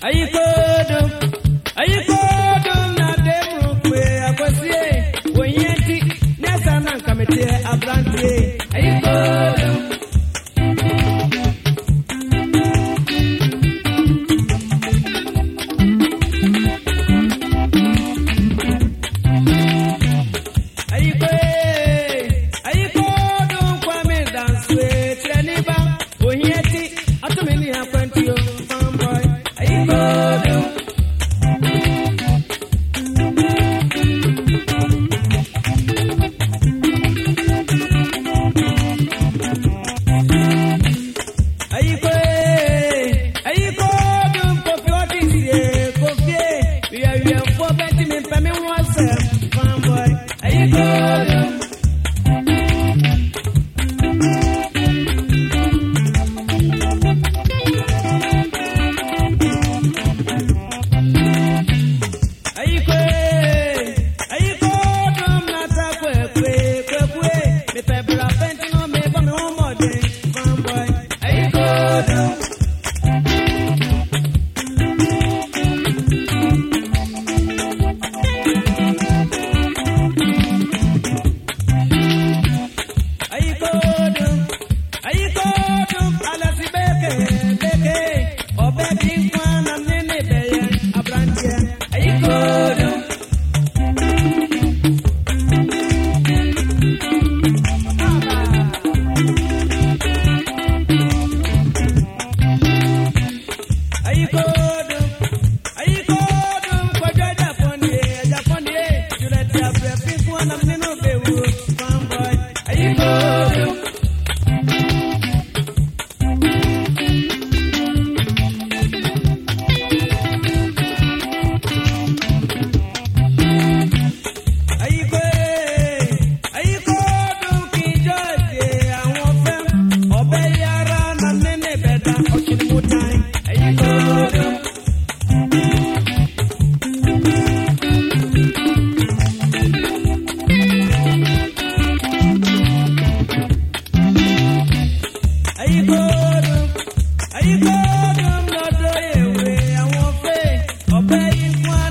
Ayi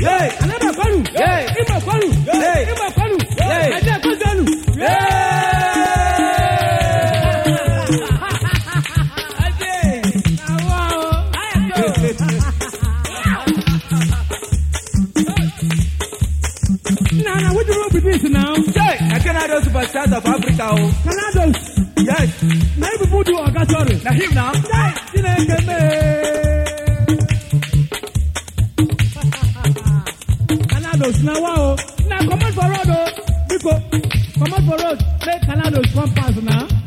alábàkọ́rù ìmọ̀kọ́rù ìmọ̀kọ́rù ajá kọ́sẹ́nu. Nana, what do you want with this now? Yeah, I cannot do superstars of Africa. Oh. Cannot do? Yes. Maybe Budu or Gatori. Now him now. Yeah, you calados na wa o na comot for road o biko comot for road make calados come pass na.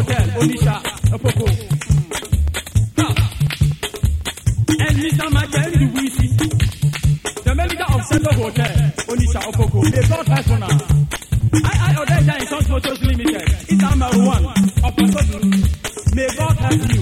hotel Onisha ẹ̀pọ̀pọ̀. ẹni sàmà jẹ́ ẹni wíìsì the manager of central hotel oníṣà ọ̀pọ̀pọ̀ a blood personal ii in insurance photos limited ìtàmà one ọ̀pọ̀tọ́dún may God help you.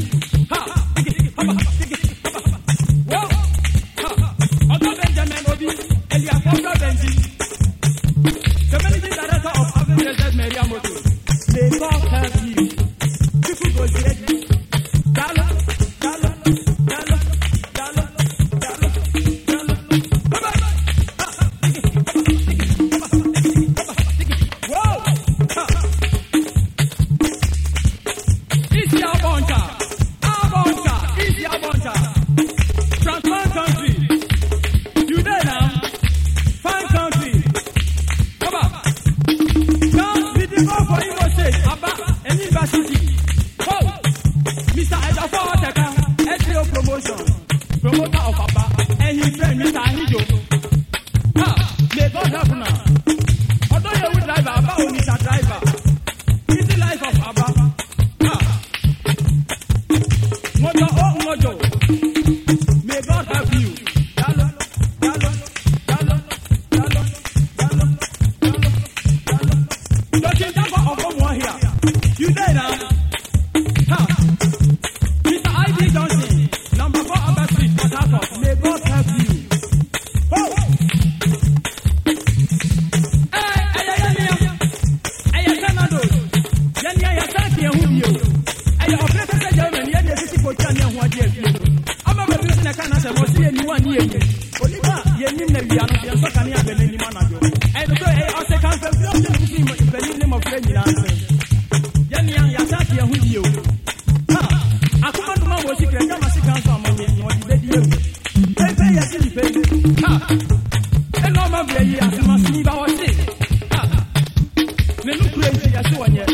kɛse wɔ nyɛ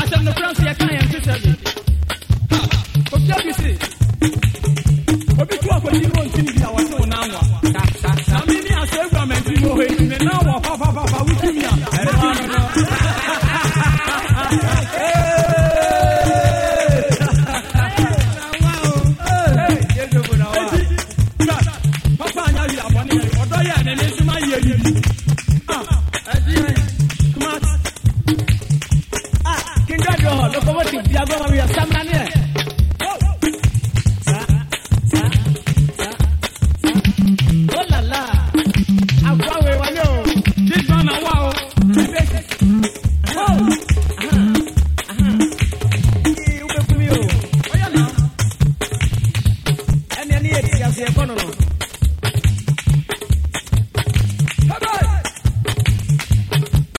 asɛm no kora nso yɛka yɛn te sɛ bi kofia bi se obi tu akɔdi mu ɔntini bi a wɔse wo nan wa na mene asɛ aguamantini wɔ hɔ ɛntimi na wɔ papapapa wotumi a ɛne